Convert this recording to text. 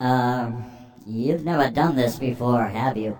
Um, you've never done this before, have you?